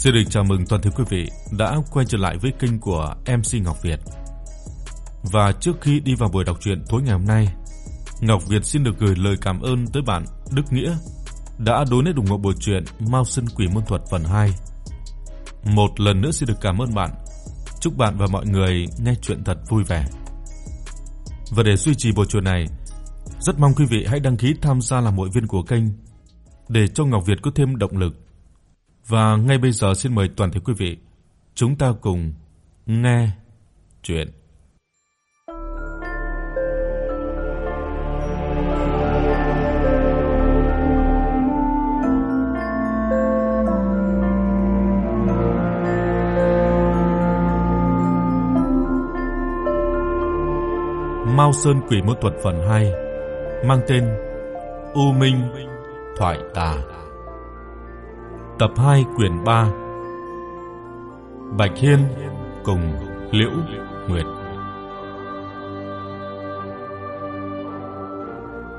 Xin được chào mừng toàn thể quý vị đã quay trở lại với kênh của MC Ngọc Việt. Và trước khi đi vào buổi đọc truyện tối ngày hôm nay, Ngọc Việt xin được gửi lời cảm ơn tới bạn Đức Nghĩa đã donate ủng hộ bộ truyện Mao Sơn Quỷ Môn Thuật phần 2. Một lần nữa xin được cảm ơn bạn. Chúc bạn và mọi người nghe truyện thật vui vẻ. Và để duy trì bộ truyện này, rất mong quý vị hãy đăng ký tham gia làm hội viên của kênh để cho Ngọc Việt có thêm động lực. Và ngay bây giờ xin mời toàn thể quý vị, chúng ta cùng nghe truyện Mao Sơn Quỷ Môn Thuật phần 2 mang tên U Minh Thoại Tà. Tập 2 quyển 3. Bạch Hiên cùng Liễu Nguyệt.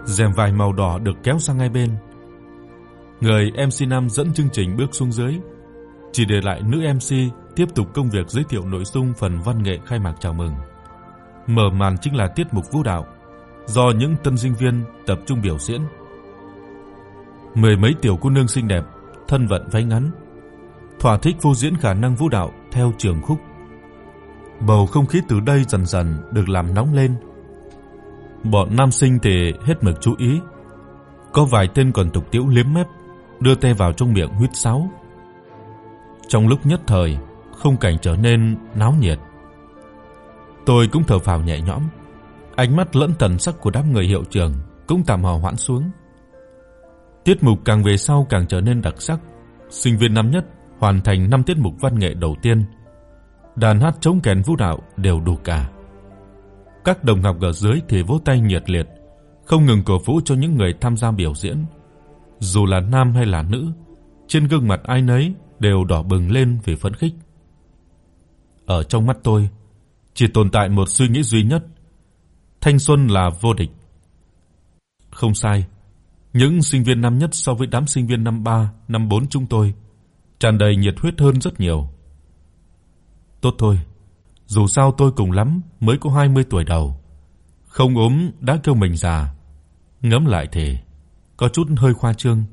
Rèm vải màu đỏ được kéo sang hai bên. Người MC nam dẫn chương trình bước xuống dưới, chỉ để lại nữ MC tiếp tục công việc giới thiệu nội dung phần văn nghệ khai mạc chào mừng. Mở màn chính là tiết mục vũ đạo do những tân sinh viên tập trung biểu diễn. Mười mấy tiểu cô nương xinh đẹp, thân vận váy ngắn, thỏa thích phô diễn khả năng vũ đạo theo trường khúc. Bầu không khí từ đây dần dần được làm nóng lên. Bọn nam sinh thì hết mực chú ý. Có vài tên còn tục tiễu liếm mép, đưa tay vào trong miệng huýt sáo. Trong lúc nhất thời, không cảnh trở nên náo nhiệt. Tôi cũng thở phào nhẹ nhõm. Ánh mắt lẫn thần sắc của đám người hiệu trưởng cũng tạm hòa hoãn xuống. Tiết mục càng về sau càng trở nên đặc sắc. Sinh viên năm nhất hoàn thành 5 tiết mục văn nghệ đầu tiên. Đàn hát trống kèn vũ đạo đều đủ cả. Các đồng học ở dưới thì vỗ tay nhiệt liệt, không ngừng cổ vũ cho những người tham gia biểu diễn. Dù là nam hay là nữ, trên gương mặt ai nấy đều đỏ bừng lên vì phấn khích. Ở trong mắt tôi, chỉ tồn tại một suy nghĩ duy nhất, thanh xuân là vô địch. Không sai, những sinh viên năm nhất so với đám sinh viên năm 3, năm 4 chúng tôi tràn đầy nhiệt huyết hơn rất nhiều. Tốt thôi, dù sao tôi cùng lắm mới có 20 tuổi đầu, không ốm đã kêu mình già. Ngẫm lại thì có chút hơi khoa trương.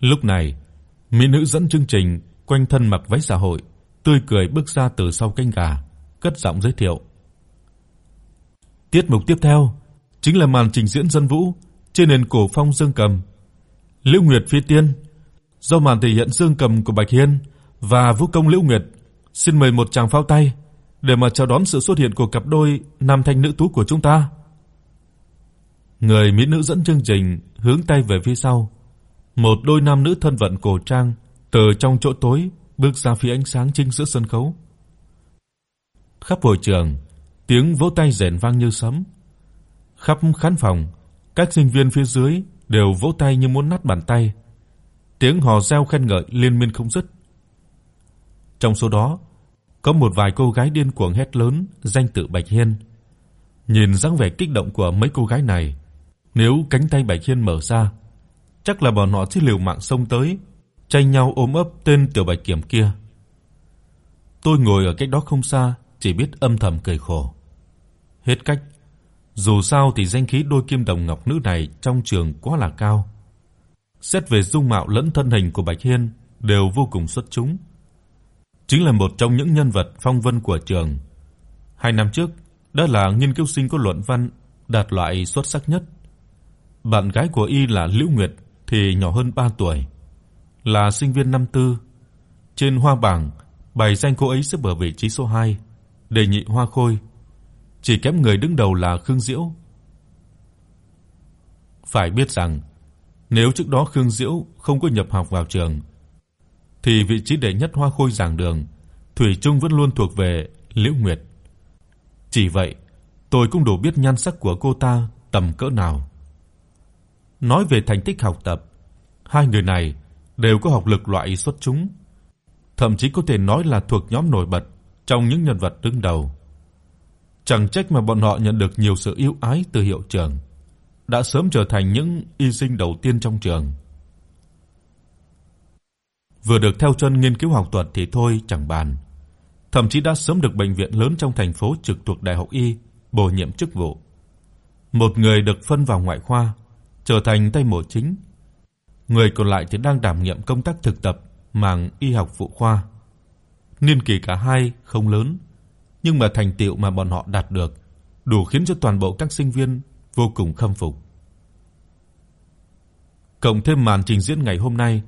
Lúc này, mỹ nữ dẫn chương trình quanh thân mặc váy xã hội, tươi cười bước ra từ sau cánh gà, cất giọng giới thiệu. Tiết mục tiếp theo chính là màn trình diễn dân vũ trên nền cổ phong dương cầm. Liễu Nguyệt phi tiên, do màn thể hiện dương cầm của Bạch Hiên và vũ công Liễu Nguyệt, xin mời một tràng pháo tay để mà chào đón sự xuất hiện của cặp đôi nam thanh nữ tú của chúng ta. Người mỹ nữ dẫn chương trình hướng tay về phía sau. Một đôi nam nữ thân vận cổ trang từ trong chỗ tối bước ra phía ánh sáng chính giữa sân khấu. Khắp hội trường, tiếng vỗ tay rền vang như sấm. Khắp khán phòng, các sinh viên phía dưới đều vỗ tay như muốn nát bàn tay. Tiếng hò reo khen ngợi liên miên không dứt. Trong số đó, có một vài cô gái điên cuồng hét lớn danh tự Bạch Hiên. Nhìn dáng vẻ kích động của mấy cô gái này, nếu cánh tay Bạch Hiên mở ra, chắc là bọn họ sẽ liều mạng xông tới, tranh nhau ôm ấp tên tiểu Bạch Kiểm kia. Tôi ngồi ở cách đó không xa, chỉ biết âm thầm cười khổ. Hết cách, dù sao thì danh khí đôi kim đồng ngọc nữ này trong trường quá là cao. Xét về dung mạo lẫn thân hình của Bạch Hiên đều vô cùng xuất chúng. Chính là một trong những nhân vật phong vân của trường. Hai năm trước, đó là nghiên cứu sinh có luận văn đạt loại xuất sắc nhất. Bạn gái của y là Liễu Nguyệt thì nhỏ hơn 3 tuổi, là sinh viên năm tư. Trên hoa bảng, bài danh cô ấy xếp ở vị trí số 2, đề nhị hoa khôi chỉ kém người đứng đầu là Khương Diễu. Phải biết rằng, nếu trước đó Khương Diễu không có nhập học vào trường thì vị trí đệ nhất hoa khôi giảng đường thủy chung vẫn luôn thuộc về Liễu Nguyệt. Chỉ vậy, tôi cũng đủ biết nhan sắc của cô ta tầm cỡ nào. Nói về thành tích học tập, hai người này đều có học lực loại xuất chúng, thậm chí có thể nói là thuộc nhóm nổi bật trong những nhân vật đứng đầu. Chẳng trách mà bọn họ nhận được nhiều sự yêu ái từ hiệu trưởng, đã sớm trở thành những y sinh đầu tiên trong trường. vừa được theo chân nghiên cứu học thuật thì thôi chẳng bàn. Thậm chí đã sớm được bệnh viện lớn trong thành phố trực thuộc Đại học Y bổ nhiệm chức vụ. Một người được phân vào ngoại khoa, trở thành tay mổ chính. Người còn lại thì đang đảm nhiệm công tác thực tập mảng y học phụ khoa. Niên kỷ cả hai không lớn, nhưng mà thành tựu mà bọn họ đạt được đủ khiến cho toàn bộ các sinh viên vô cùng khâm phục. Cộng thêm màn trình diễn ngày hôm nay,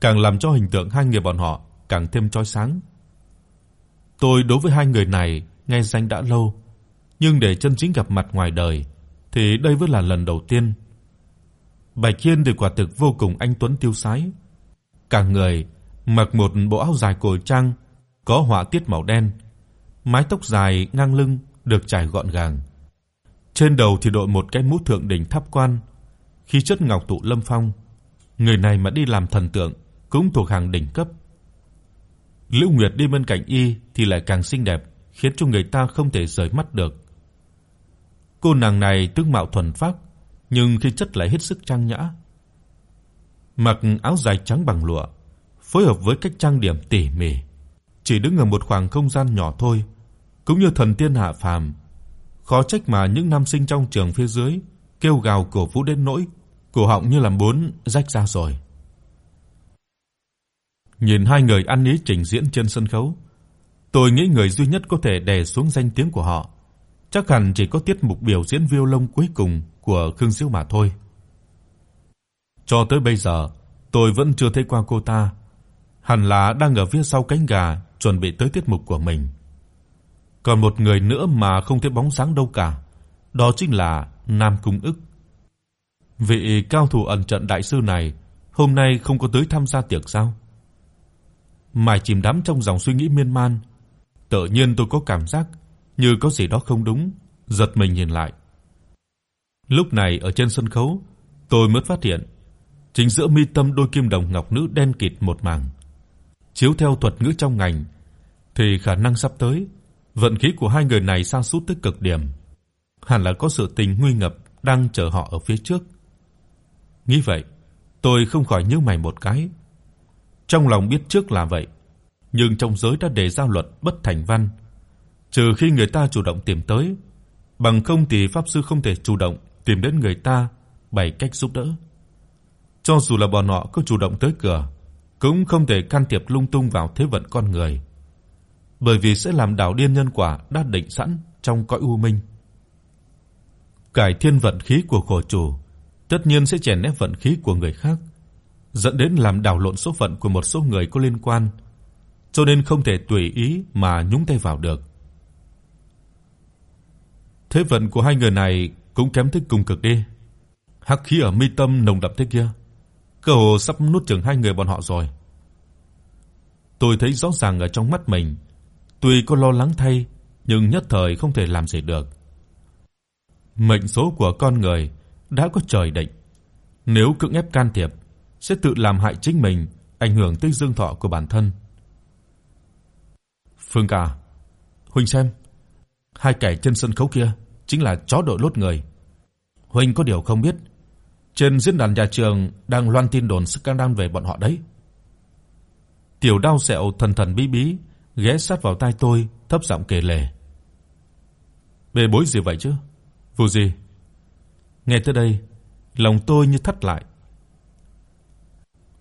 càng làm cho hình tượng hai người bọn họ càng thêm chói sáng. Tôi đối với hai người này nghe danh đã lâu, nhưng để chân chính gặp mặt ngoài đời thì đây vẫn là lần đầu tiên. Bạch Kiên thì quả thực vô cùng anh tuấn tiêu sái. Cả người mặc một bộ áo dài cổ trang có họa tiết màu đen, mái tóc dài ngang lưng được trải gọn gàng. Trên đầu thì đội một cái mũ thượng đỉnh tháp quan, khí chất ngọc tụ lâm phong. Người này mà đi làm thần tượng cũng thuộc hàng đỉnh cấp. Lưu Nguyệt đi bên cạnh y thì lại càng xinh đẹp, khiến cho người ta không thể rời mắt được. Cô nàng này tướng mạo thuần phác, nhưng khí chất lại hết sức trang nhã. Mặc áo dài trắng bằng lụa, phối hợp với cách trang điểm tỉ mỉ, chỉ đứng ở một khoảng không gian nhỏ thôi, cũng như thần tiên hạ phàm. Khó trách mà những nam sinh trong trường phía dưới kêu gào cổ vũ đến nỗi cổ họng như làm bốn rách ra rồi. Nhìn hai người ăn ý trình diễn trên sân khấu, tôi nghĩ người duy nhất có thể đè xuống danh tiếng của họ, chắc hẳn chỉ có tiết mục biểu diễn violon cuối cùng của Khương Diêu mà thôi. Cho tới bây giờ, tôi vẫn chưa thấy qua cô ta, hẳn là đang ở phía sau cánh gà chuẩn bị tới tiết mục của mình. Còn một người nữa mà không thấy bóng dáng đâu cả, đó chính là Nam Cung Ức. Vị cao thủ ẩn trận đại sư này hôm nay không có tới tham gia tiệc sao? mài chìm đắm trong dòng suy nghĩ miên man, tự nhiên tôi có cảm giác như có gì đó không đúng, giật mình nhìn lại. Lúc này ở trên sân khấu, tôi mới phát hiện chính giữa mi tâm đôi kim đồng ngọc nữ đen kịt một mảng. Chiếu theo thuật ngữ trong ngành thì khả năng sắp tới vận khí của hai người này sa sút tới cực điểm. Hẳn là có sự tình nguy ngập đang chờ họ ở phía trước. Nghĩ vậy, tôi không khỏi nhíu mày một cái. Trong lòng biết trước là vậy, nhưng trong giới đã đề ra luật bất thành văn, trừ khi người ta chủ động tìm tới, bằng không thì pháp sư không thể chủ động tìm đến người ta bày cách giúp đỡ. Cho dù là bọn họ có chủ động tới cửa, cũng không thể can thiệp lung tung vào thế vận con người, bởi vì sẽ làm đảo điên nhân quả đã định sẵn trong cõi u minh. Cải thiên vận khí của khổ chủ, tất nhiên sẽ chèn ép vận khí của người khác, dẫn đến làm đảo lộn số phận của một số người có liên quan, cho nên không thể tùy ý mà nhúng tay vào được. Thế vận của hai người này cũng kém thích cùng cực đi. Hắc khí ở mi tâm nồng đậm thế kia, cơ hồ sắp nuốt chửng hai người bọn họ rồi. Tôi thấy rõ ràng ở trong mắt mình, tuy có lo lắng thay, nhưng nhất thời không thể làm gì được. Mệnh số của con người đã có trời định, nếu cưỡng ép can thiệp sẽ tự làm hại chính mình, ảnh hưởng tới dương thọ của bản thân. Phương ca, huynh xem, hai kẻ trên sân khấu kia chính là chó đội lốt người. Huynh có điều không biết, trên diễn đàn nhà trường đang loan tin đồn scandal về bọn họ đấy. Tiểu Đao Sẹo thần thần bí bí ghé sát vào tai tôi, thấp giọng kể lể. Bề bối gì vậy chứ? Vụ gì? Nghe tới đây, lòng tôi như thắt lại.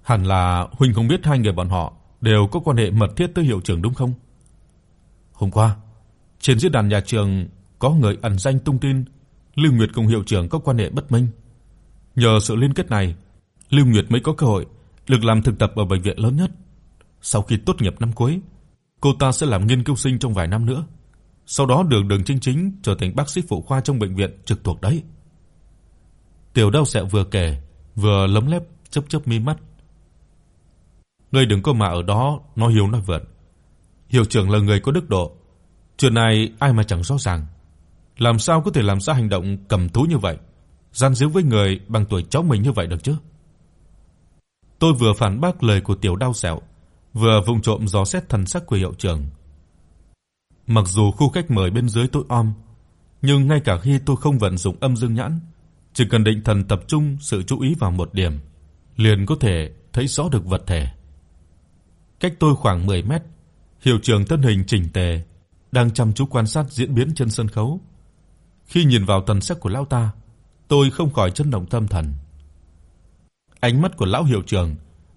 Hẳn là huynh không biết hai người bọn họ đều có quan hệ mật thiết tới hiệu trưởng đúng không? Hôm qua, trên diễn đàn nhà trường có người ẩn danh tung tin Lưu Nguyệt cùng hiệu trưởng có quan hệ bất minh. Nhờ sự liên kết này, Lưu Nguyệt mới có cơ hội được làm thực tập ở bệnh viện lớn nhất. Sau khi tốt nghiệp năm cuối, cô ta sẽ làm nghiên cứu sinh trong vài năm nữa, sau đó đường đường chính chính trở thành bác sĩ phụ khoa trong bệnh viện trực thuộc đấy. Tiểu Đao Sẹo vừa kể, vừa lấm lép chớp chớp mi mắt. Ngươi đừng có mà ở đó nói hiếu nói vượt. Hiệu trưởng là người có đức độ, chuyện này ai mà chẳng rõ ràng. Làm sao có thể làm ra hành động cầm thú như vậy, gian díu với người bằng tuổi cháu mình như vậy được chứ? Tôi vừa phản bác lời của Tiểu Đao Sẹo, vừa vụng trộm dò xét thần sắc của hiệu trưởng. Mặc dù khu khách mời bên dưới tối om, nhưng ngay cả khi tôi không vận dụng âm dương nhãn, chỉ cần định thần tập trung sự chú ý vào một điểm, liền có thể thấy rõ được vật thể. cách tôi khoảng 10 mét, hiệu trưởng thân hình chỉnh tề đang chăm chú quan sát diễn biến trên sân khấu. Khi nhìn vào thần sắc của lão ta, tôi không khỏi chấn động tâm thần. Ánh mắt của lão hiệu trưởng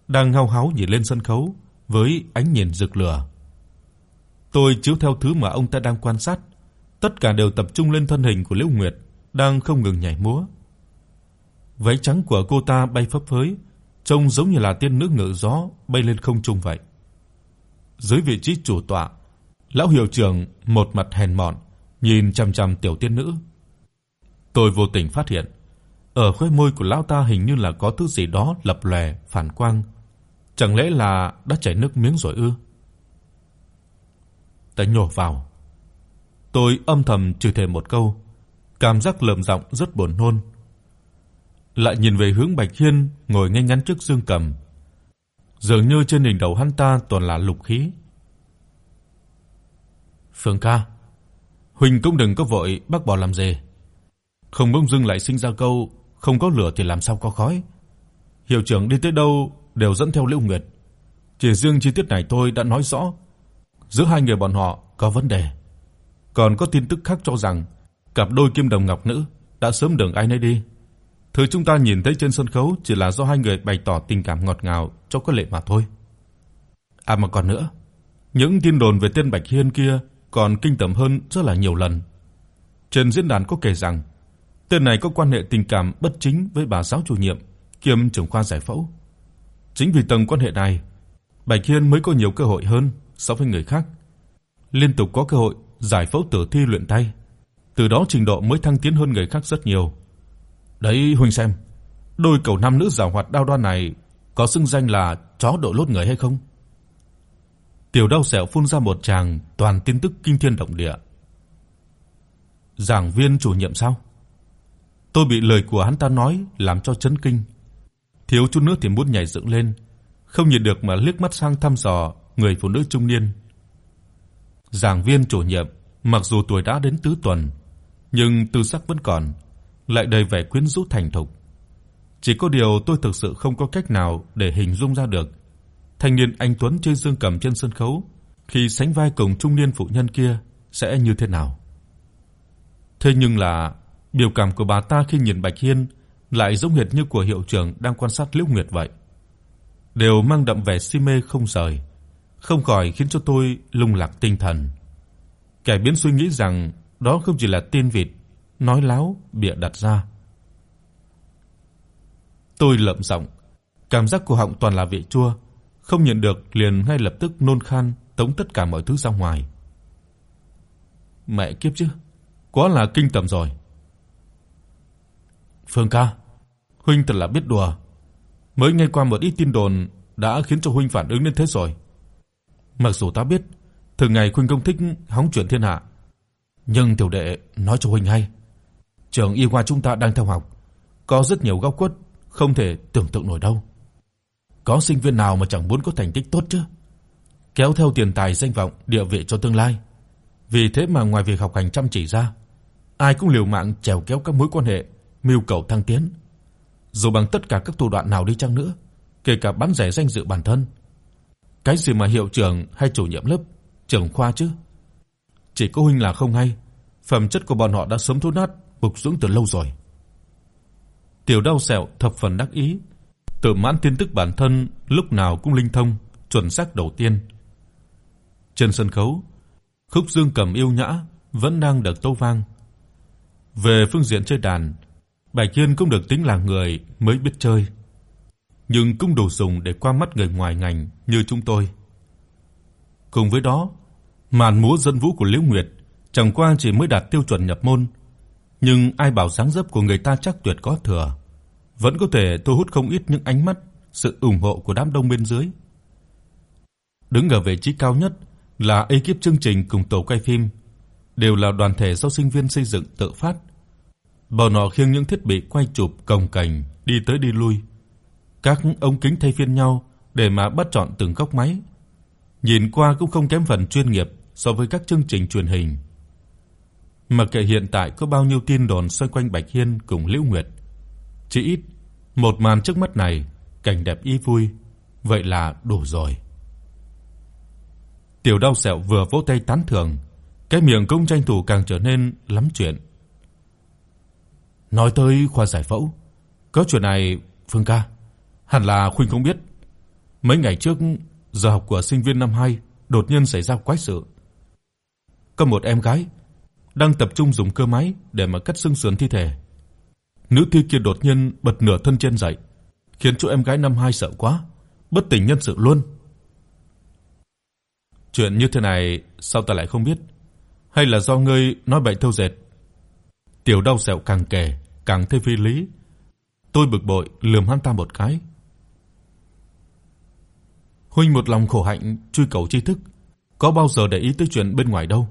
đang hao háo nhìn lên sân khấu với ánh nhìn rực lửa. Tôi chiếu theo thứ mà ông ta đang quan sát, tất cả đều tập trung lên thân hình của Liễu Nguyệt đang không ngừng nhảy múa. Váy trắng của cô ta bay phấp phới, trông giống như là tiên nữ ngự gió bay lên không trung vậy. Dưới vị trí chủ tọa, lão hiệu trưởng một mặt hèn mọn nhìn chằm chằm tiểu tiên nữ. Tôi vô tình phát hiện, ở khóe môi của lão ta hình như là có thứ gì đó lập lòe phản quang. Chẳng lẽ là đã chảy nước miếng rồi ư? Ta nhổ vào. Tôi âm thầm chửi thề một câu, cảm giác lợm giọng rất buồn nôn. Lại nhìn về hướng Bạch Hiên ngồi ngay ngắn trước Dương Cầm. Dường như trên đỉnh đầu hắn ta toàn là lục khí. Phương ca, huynh cũng đừng có vội bác bỏ làm gì. Không bỗng dưng lại sinh ra câu không có lửa thì làm sao có khói. Hiệu trưởng đi tới đâu đều dẫn theo Liễu Nguyệt. Chỉ riêng chi tiết này tôi đã nói rõ, giữa hai người bọn họ có vấn đề. Còn có tin tức khác cho rằng cặp đôi kim đồng ngọc nữ đã sớm đường ai nấy đi. Thứ chúng ta nhìn thấy trên sân khấu chỉ là do hai người bày tỏ tình cảm ngọt ngào cho có lệ mà thôi. À mà còn nữa, những tin đồn về tên Bạch Hiên kia còn kinh tởm hơn rất là nhiều lần. Trên diễn đàn có kể rằng tên này có quan hệ tình cảm bất chính với bà giáo chủ nhiệm kiêm trưởng khoa giải phẫu. Chính vì tầng quan hệ này, Bạch Hiên mới có nhiều cơ hội hơn so với người khác. Liên tục có cơ hội giải phẫu tử thi luyện tay, từ đó trình độ mới thăng tiến hơn người khác rất nhiều. Đấy huynh xem, đôi cầu nam nữ giàu hoạt đao đoan này có xưng danh là chó độ lốt người hay không? Tiểu Đao Sẹo phun ra một tràng toàn tin tức kinh thiên động địa. Giảng viên chủ nhiệm sao? Tôi bị lời của hắn ta nói làm cho chấn kinh. Thiếu chút nữa thì muốn nhảy dựng lên, không nhịn được mà liếc mắt sang thăm dò người phụ nữ trung niên. Giảng viên chủ nhiệm, mặc dù tuổi đã đến tứ tuần, nhưng tư sắc vẫn còn, lại đầy vẻ quyến rũ thành thục. Chỉ có điều tôi thực sự không có cách nào để hình dung ra được thanh niên anh tuấn chơi dương cầm trên sân khấu khi sánh vai cùng trung niên phụ nhân kia sẽ như thế nào. Thế nhưng là biểu cảm của bà ta khi nhìn Bạch Hiên lại giống hệt như của hiệu trưởng đang quan sát Liễu Nguyệt vậy. Đều mang đậm vẻ si mê không rời, không khỏi khiến cho tôi lung lạc tinh thần. Kẻ biến suy nghĩ rằng đó không chỉ là tên vịt nói láo bịa đặt ra. Tôi lẩm giọng, cảm giác của họng toàn là vị chua, không nhận được liền ngay lập tức nôn khan tống tất cả mọi thứ ra ngoài. Mẹ kiếp chứ, quá là kinh tởm rồi. Phương ca, huynh thật là biết đùa. Mới nghe qua một ít tin đồn đã khiến cho huynh phản ứng đến thế rồi. Mặc dù ta biết thường ngày huynh công thích hóng chuyện thiên hạ, nhưng tiểu đệ nói cho huynh hay, trường y khoa chúng ta đang theo học có rất nhiều góc khuất không thể tưởng tượng nổi đâu. Có sinh viên nào mà chẳng muốn có thành tích tốt chứ? Kéo theo tiền tài danh vọng, địa vị cho tương lai. Vì thế mà ngoài việc học hành chăm chỉ ra, ai cũng liều mạng trèo kéo các mối quan hệ, mưu cầu thăng tiến. Dù bằng tất cả các thủ đoạn nào đi chăng nữa, kể cả bán rẻ danh dự bản thân. Cái gì mà hiệu trưởng hay chủ nhiệm lớp, trưởng khoa chứ? Chỉ có huynh là không hay, phẩm chất của bọn họ đã sớm thối nát, bục dưỡng từ lâu rồi. Tiểu Đao Sẹo thập phần đắc ý, tự mãn tin tức bản thân lúc nào cũng linh thông, chuẩn xác đầu tiên. Trên sân khấu, khúc dương cầm yêu nhã vẫn đang được tấu vang. Về phương diện chơi đàn, Bạch Hiên cũng được tính là người mới biết chơi, nhưng cũng đủ dùng để qua mắt người ngoài ngành như chúng tôi. Cùng với đó, màn múa dân vũ của Liễu Nguyệt chẳng qua chỉ mới đạt tiêu chuẩn nhập môn, nhưng ai bảo dáng dấp của người ta chắc tuyệt có thừa vẫn có thể thu hút không ít những ánh mắt, sự ủng hộ của đám đông bên dưới. Đứng ở vị trí cao nhất là ekip chương trình cùng tổ quay phim, đều là đoàn thể do sinh viên xây dựng tự phát. Bọn họ khiêng những thiết bị quay chụp cồng cành đi tới đi lui. Các ống kính thay phiên nhau để mà bắt chọn từng góc máy. Nhìn qua cũng không kém phần chuyên nghiệp so với các chương trình truyền hình. Mặc kệ hiện tại có bao nhiêu tin đồn xoay quanh Bạch Hiên cùng Liễu Nguyệt, chỉ ít một màn trước mắt này, cảnh đẹp y vui, vậy là đủ rồi. Tiểu Đao Sẹo vừa vỗ tay tán thưởng, cái miệng cũng tranh thủ càng trở nên lắm chuyện. Nói tới khoa giải phẫu, có chuyện này Phương ca, hẳn là Khuynh không biết. Mấy ngày trước, giờ học của sinh viên năm 2 đột nhiên xảy ra quái sự. Có một em gái đang tập trung dùng cơ máy để mà cắt xương sườn thi thể. Nữ thi kia đột nhiên bật nửa thân trên dậy, khiến cho em gái năm 2 sợ quá, bất tỉnh nhân sự luôn. Chuyện như thế này sao ta lại không biết? Hay là do ngươi nói bậy thâu dệt? Tiểu Đau Sẹo càng kể càng thấy phi lý. Tôi bực bội lườm hắn ta một cái. Huynh một lòng khổ hạnh truy cầu tri thức, có bao giờ để ý tới chuyện bên ngoài đâu.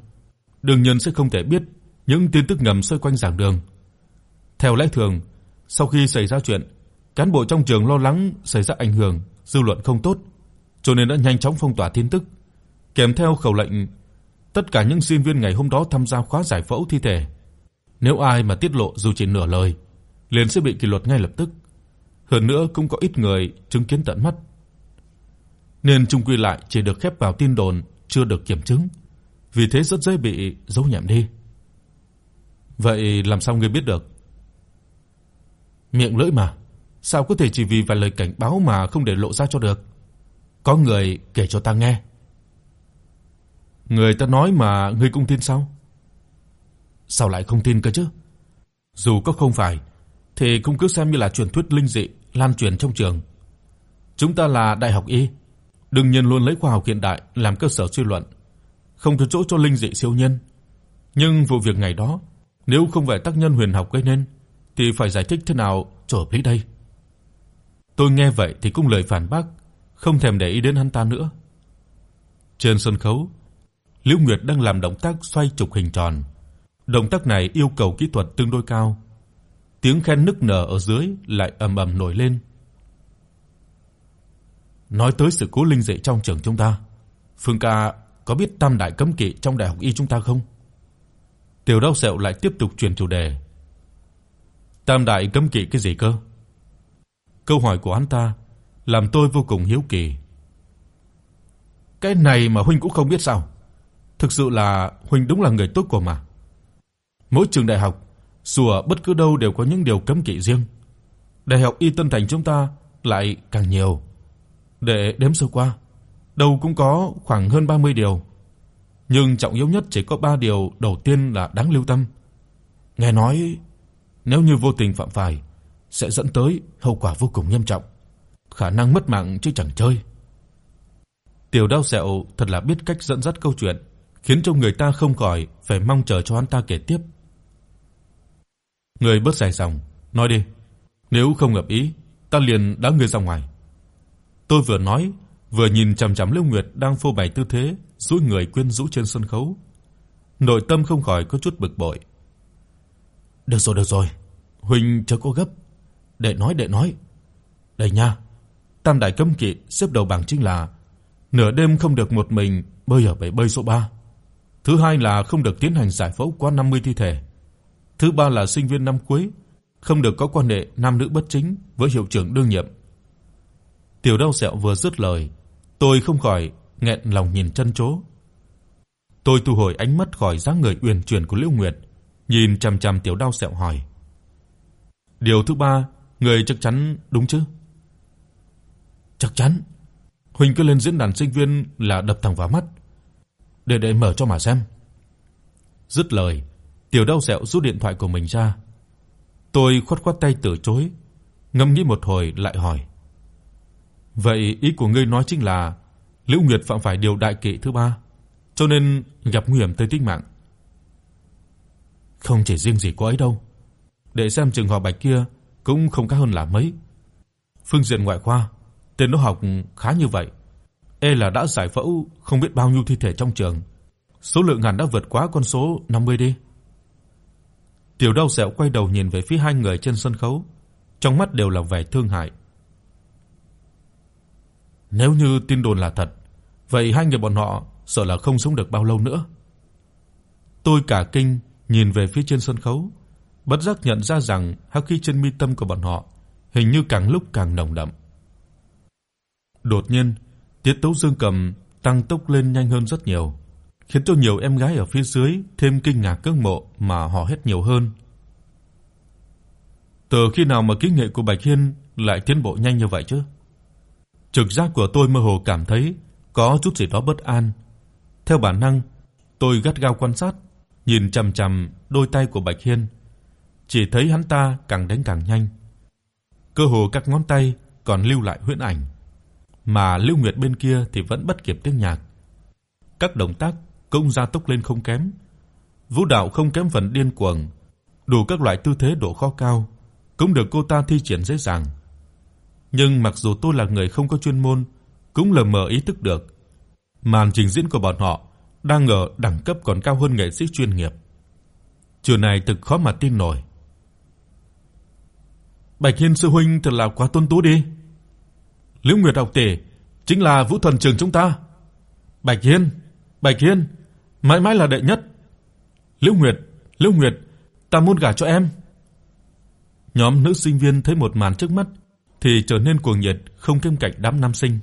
Đương nhiên sẽ không thể biết những tin tức ngầm xoay quanh giảng đường. Theo lẽ thường, sau khi xảy ra chuyện, cán bộ trong trường lo lắng xảy ra ảnh hưởng dư luận không tốt, cho nên đã nhanh chóng phong tỏa tin tức, kèm theo khẩu lệnh tất cả những sinh viên ngày hôm đó tham gia khóa giải phẫu thi thể, nếu ai mà tiết lộ dù chỉ nửa lời, liền sẽ bị kỷ luật ngay lập tức. Hơn nữa cũng có ít người chứng kiến tận mắt. Nên chung quy lại chỉ được khép vào tin đồn chưa được kiểm chứng, vì thế rất dễ bị giấu nhẹm đi. Vậy làm sao ngươi biết được? Miệng lưỡi mà, sao có thể chỉ vì vài lời cảnh báo mà không để lộ ra cho được? Có người kể cho ta nghe. Người ta nói mà ngươi cũng tin sao? Sao lại không tin cơ chứ? Dù có không phải thì cũng cứ xem như là truyền thuyết linh dị lan truyền trong trường. Chúng ta là đại học y, đương nhiên luôn lấy khoa học hiện đại làm cơ sở suy luận, không có chỗ cho linh dị siêu nhân. Nhưng vụ việc ngày đó, nếu không phải tác nhân huyền học gây nên thì phải giải thích thế nào cho hợp lý đây? Tôi nghe vậy thì cũng lời phản bác, không thèm để ý đến hắn ta nữa. Trên sân khấu, Liễu Nguyệt đang làm động tác xoay trục hình tròn. Động tác này yêu cầu kỹ thuật tương đối cao. Tiếng khen nức nở ở dưới lại ầm ầm nổi lên. Nói tới sự cố linh dị trong trường chúng ta, Phương ca có biết tam đại cấm kỵ trong đại học y chúng ta không? Tiểu Đao Sẹo lại tiếp tục chuyển chủ đề. Tam đại cấm kỵ cái gì cơ? Câu hỏi của hắn ta làm tôi vô cùng hiếu kỳ. Cái này mà huynh cũng không biết sao? Thực sự là huynh đúng là người tốt của mà. Mỗi trường đại học, dù ở bất cứ đâu đều có những điều cấm kỵ riêng. Đại học Y Tân Thành chúng ta lại càng nhiều. Để đếm sơ qua, đâu cũng có khoảng hơn 30 điều. Nhưng trọng yếu nhất chỉ có 3 điều đầu tiên là đáng lưu tâm. Nghe nói nếu như vô tình phạm phải sẽ dẫn tới hậu quả vô cùng nghiêm trọng, khả năng mất mạng chứ chẳng chơi. Tiểu Đao Sẹo thật là biết cách dẫn dắt câu chuyện, khiến cho người ta không khỏi phải mong chờ cho hắn ta kể tiếp. Người bớt dài dòng, nói đi, nếu không hợp ý, ta liền đá ngươi ra ngoài. Tôi vừa nói, vừa nhìn chằm chằm Lưu Nguyệt đang phô bày tư thế duỗi người quyến rũ trên sân khấu. Nội tâm không khỏi có chút bực bội. Được rồi, được rồi, huynh chớ có gấp, để nói để nói. Đây nha, Tam đại cấm kỵ xếp đầu bảng chính là nửa đêm không được một mình bơi ở bể bơi số 3. Thứ hai là không được tiến hành giải phẫu quá 50 thi thể. Thứ ba là sinh viên năm cuối không được có quan hệ nam nữ bất chính với hiệu trưởng đương nhiệm. Tiểu Đao Sẹo vừa dứt lời, tôi không khỏi nghẹn lòng nhìn chân chố. Tôi thu hồi ánh mắt khỏi dáng người uyển chuyển của Liễu Nguyệt, nhìn chằm chằm Tiểu Đao Sẹo hỏi: "Điều thứ ba, người chắc chắn đúng chứ?" "Chắc chắn." Huynh cứ lên diễn đàn sinh viên là đập thẳng vào mắt. Để để mở cho mà xem. Dứt lời, Tiểu Đao Sẹo rút điện thoại của mình ra. Tôi khoát khoát tay từ chối, ngẫm nghĩ một hồi lại hỏi: "Vậy ý của ngươi nói chính là Liễu Nguyệt phạm phải điều đại kỵ thứ ba, cho nên gặp nguy hiểm tới tính mạng?" Không chỉ riêng gì cô ấy đâu. Để xem trường hợp Bạch kia cũng không khác hơn là mấy. Phương diện ngoại khoa, tên nó học khá như vậy, e là đã giải phẫu không biết bao nhiêu thi thể trong trường. Số lượng ngàn đã vượt quá con số 50 đi. Tiểu Đao Sẹo quay đầu nhìn về phía hai người trên sân khấu, trong mắt đều là vẻ thương hại. Nếu như tin đồn là thật, vậy hai người bọn họ sợ là không sống được bao lâu nữa. Tôi cả kinh nhìn về phía trên sân khấu, bất giác nhận ra rằng hắc khí trên mi tâm của bọn họ hình như càng lúc càng nồng đậm. Đột nhiên, tiết tấu dương cầm tăng tốc lên nhanh hơn rất nhiều, khiến cho nhiều em gái ở phía dưới thêm kinh ngạc ngưỡng mộ mà hò hét nhiều hơn. Từ khi nào mà kỹ nghệ của Bạch Hiên lại tiến bộ nhanh như vậy chứ? Trực giác của tôi mơ hồ cảm thấy có chút gì đó bất an. Theo bản năng, tôi gắt gao quan sát, nhìn chằm chằm đôi tay của Bạch Hiên. Chỉ thấy hắn ta càng đánh càng nhanh. Cơ hồ các ngón tay còn lưu lại huyễn ảnh, mà Lưu Nguyệt bên kia thì vẫn bất kịp tiếng nhạc. Các động tác cũng gia tốc lên không kém. Vũ đạo không kém phần điên cuồng, đủ các loại tư thế độ khó cao cũng được cô ta thi triển dễ dàng. Nhưng mặc dù tôi là người không có chuyên môn, cũng lờ mờ ý thức được, màn trình diễn của bọn họ đang ở đẳng cấp còn cao hơn nghệ sĩ chuyên nghiệp. Chuyện này thực khó mà tin nổi. Bạch Hiên sư huynh thật là quá tuấn tú đi. Liễu Nguyệt học tỷ chính là Vũ Thần trường chúng ta. Bạch Hiên, Bạch Hiên, mãi mãi là đệ nhất. Liễu Nguyệt, Liễu Nguyệt, ta muốn gả cho em. Nhóm nữ sinh viên thấy một màn trước mắt thì trở nên cuồng nhiệt không kém cạnh đám nam sinh.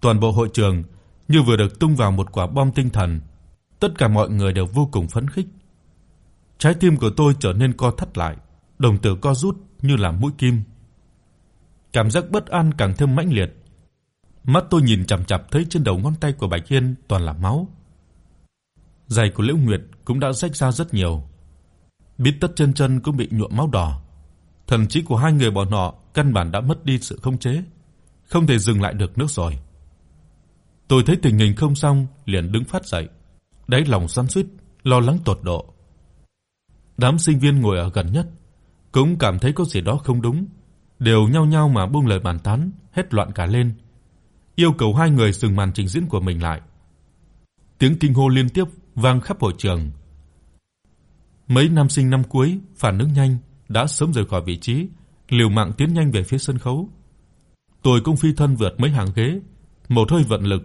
Toàn bộ hội trường như vừa được tung vào một quả bom tinh thần, tất cả mọi người đều vô cùng phấn khích. Trái tim của tôi trở nên co thắt lại, đồng tử co rút như là mũi kim. Cảm giác bất an càng thêm mãnh liệt. Mắt tôi nhìn chằm chằm thấy trên đầu ngón tay của Bạch Hiên toàn là máu. Giày của Liễu Nguyệt cũng đã rách ra rất nhiều. Bít tất chân chân cũng bị nhuộm máu đỏ. Thần trí của hai người bọn họ căn bản đã mất đi sự khống chế, không thể dừng lại được nữa rồi. Tôi thấy tình hình không xong, liền đứng phát dậy, đáy lòng xoắn xuýt, lo lắng tột độ. Đám sinh viên ngồi ở gần nhất cũng cảm thấy có gì đó không đúng, đều nhao nhao mà buông lời bàn tán, hét loạn cả lên, yêu cầu hai người dừng màn trình diễn của mình lại. Tiếng kinh hô liên tiếp vang khắp hội trường. Mấy nam sinh năm cuối phản ứng nhanh, đã sớm rời khỏi vị trí, liều mạng tiến nhanh về phía sân khấu. Tôi cũng phi thân vượt mấy hàng ghế, một hơi vận lực,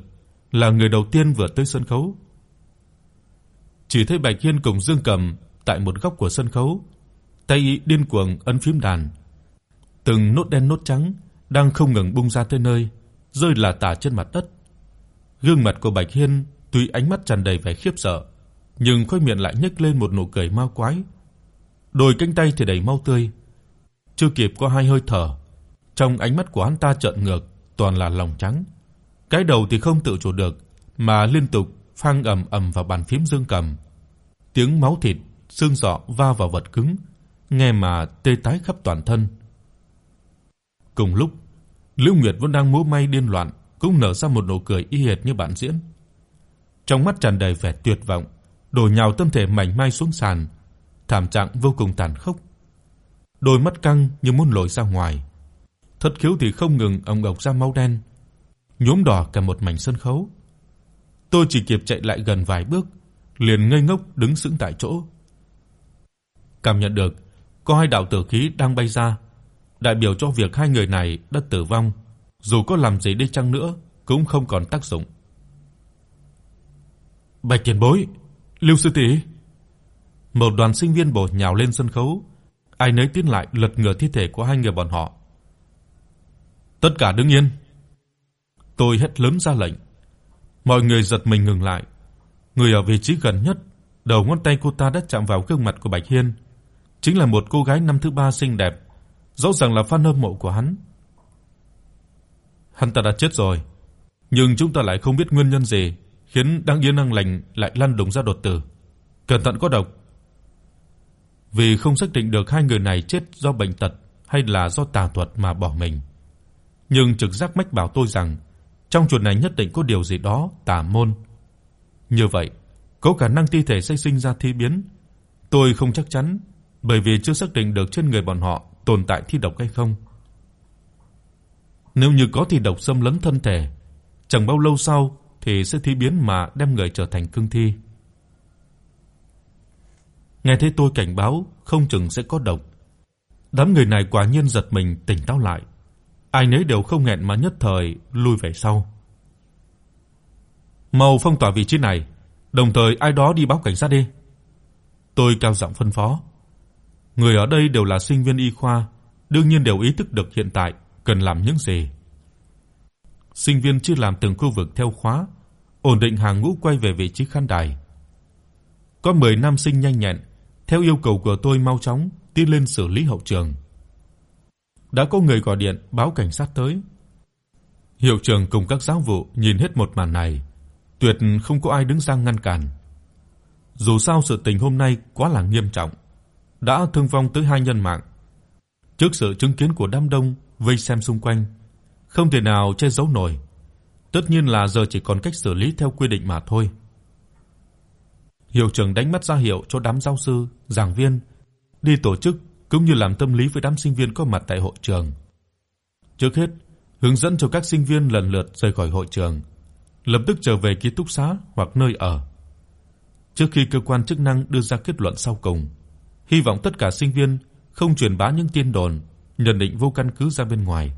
là người đầu tiên vượt tới sân khấu. Chỉ thấy Bạch Hiên cùng Dương Cầm tại một góc của sân khấu, tay điên cuồng ấn phím đàn. Từng nốt đen nốt trắng đang không ngừng bung ra tới nơi, rơi là tả trên mặt đất. Gương mặt của Bạch Hiên tuy ánh mắt tràn đầy vẻ khiếp sợ, nhưng khóe miệng lại nhếch lên một nụ cười ma quái. Đôi cánh tay thì đầy máu tươi. Chưa kịp có hai hơi thở, trong ánh mắt của hắn ta trợn ngược toàn là lòng trắng. Cái đầu thì không tự chủ được mà liên tục phang ầm ầm vào bàn phím dương cầm. Tiếng máu thịt, xương rọ va vào vật cứng, nghe mà tê tái khắp toàn thân. Cùng lúc, Lưu Nguyệt vẫn đang múa may điên loạn, cũng nở ra một nụ cười y hệt như bạn diễn. Trong mắt tràn đầy vẻ tuyệt vọng, đổ nhào tâm thể mảnh mai xuống sàn, thảm trạng vô cùng tàn khốc. Đôi mắt căng như muốn lồi ra ngoài. Thất khiếu thì không ngừng ong ọc ra máu đen, nhuốm đỏ cả một mảnh sân khấu. Tôi chỉ kịp chạy lại gần vài bước, liền ngây ngốc đứng sững tại chỗ. Cảm nhận được có hai đạo tử khí đang bay ra, đại biểu cho việc hai người này đã tử vong, dù có làm gì đi chăng nữa cũng không còn tác dụng. Bạch Tiền Bối, Lưu sư tỷ. Một đoàn sinh viên bổ nhào lên sân khấu, ai nấy tiến lại lật ngửa thi thể của hai người bọn họ. Tất cả đứng yên. Tôi hét lớn ra lệnh. Mọi người giật mình ngừng lại. Người ở vị trí gần nhất, đầu ngón tay cô ta đã chạm vào gương mặt của Bạch Hiên, chính là một cô gái năm thứ ba xinh đẹp, rõ ràng là fan hâm mộ của hắn. Hắn ta đã chết rồi, nhưng chúng ta lại không biết nguyên nhân gì khiến đang yên năng lành lại lăn đùng ra đột tử. Cẩn thận có độc. Vì không xác định được hai người này chết do bệnh tật hay là do tà thuật mà bỏ mình. Nhưng trực giác mách bảo tôi rằng trong chuột này nhất định có điều gì đó tà môn. Như vậy, có khả năng thi thể sẽ sinh ra thi biến. Tôi không chắc chắn, bởi vì chưa xác định được trên người bọn họ tồn tại thi độc hay không. Nếu như có thi độc xâm lấn thân thể, chẳng bao lâu sau thì sẽ thi biến mà đem người trở thành cương thi. Nghe thấy tôi cảnh báo không chừng sẽ có độc. Đám người này quả nhiên giật mình tỉnh táo lại. Ai nấy đều không nghẹn mà nhất thời lui về sau. Mau phong tỏa vị trí này, đồng thời ai đó đi báo cảnh sát đi. Tôi cao giọng phân phó. Người ở đây đều là sinh viên y khoa, đương nhiên đều ý thức được hiện tại cần làm những gì. sinh viên chia làm từng khu vực theo khóa, ổn định hàng ngũ quay về vị trí khán đài. Có 10 nam sinh nhanh nhẹn, theo yêu cầu của tôi mau chóng tiến lên xử lý hậu trường. Đã có người gọi điện báo cảnh sát tới. Hiệu trưởng cùng các giáo vụ nhìn hết một màn này, tuyệt không có ai đứng ra ngăn cản. Dù sao sự tình hôm nay quá là nghiêm trọng, đã thương vong tới hai nhân mạng. Trước sự chứng kiến của đám đông vây xem xung quanh, không thể nào che giấu nổi. Tất nhiên là giờ chỉ còn cách xử lý theo quy định mà thôi. Hiệu trưởng đánh mắt ra hiệu cho đám giáo sư, giảng viên đi tổ chức cũng như làm tâm lý với đám sinh viên có mặt tại hội trường. Trước hết, hướng dẫn cho các sinh viên lần lượt rời khỏi hội trường, lập tức trở về ký túc xá hoặc nơi ở. Trước khi cơ quan chức năng đưa ra kết luận sau cùng, hy vọng tất cả sinh viên không truyền bá những tin đồn, nhận định vô căn cứ ra bên ngoài.